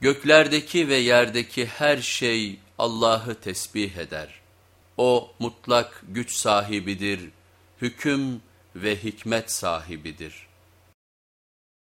Göklerdeki ve yerdeki her şey Allah'ı tesbih eder. O mutlak güç sahibidir, hüküm ve hikmet sahibidir.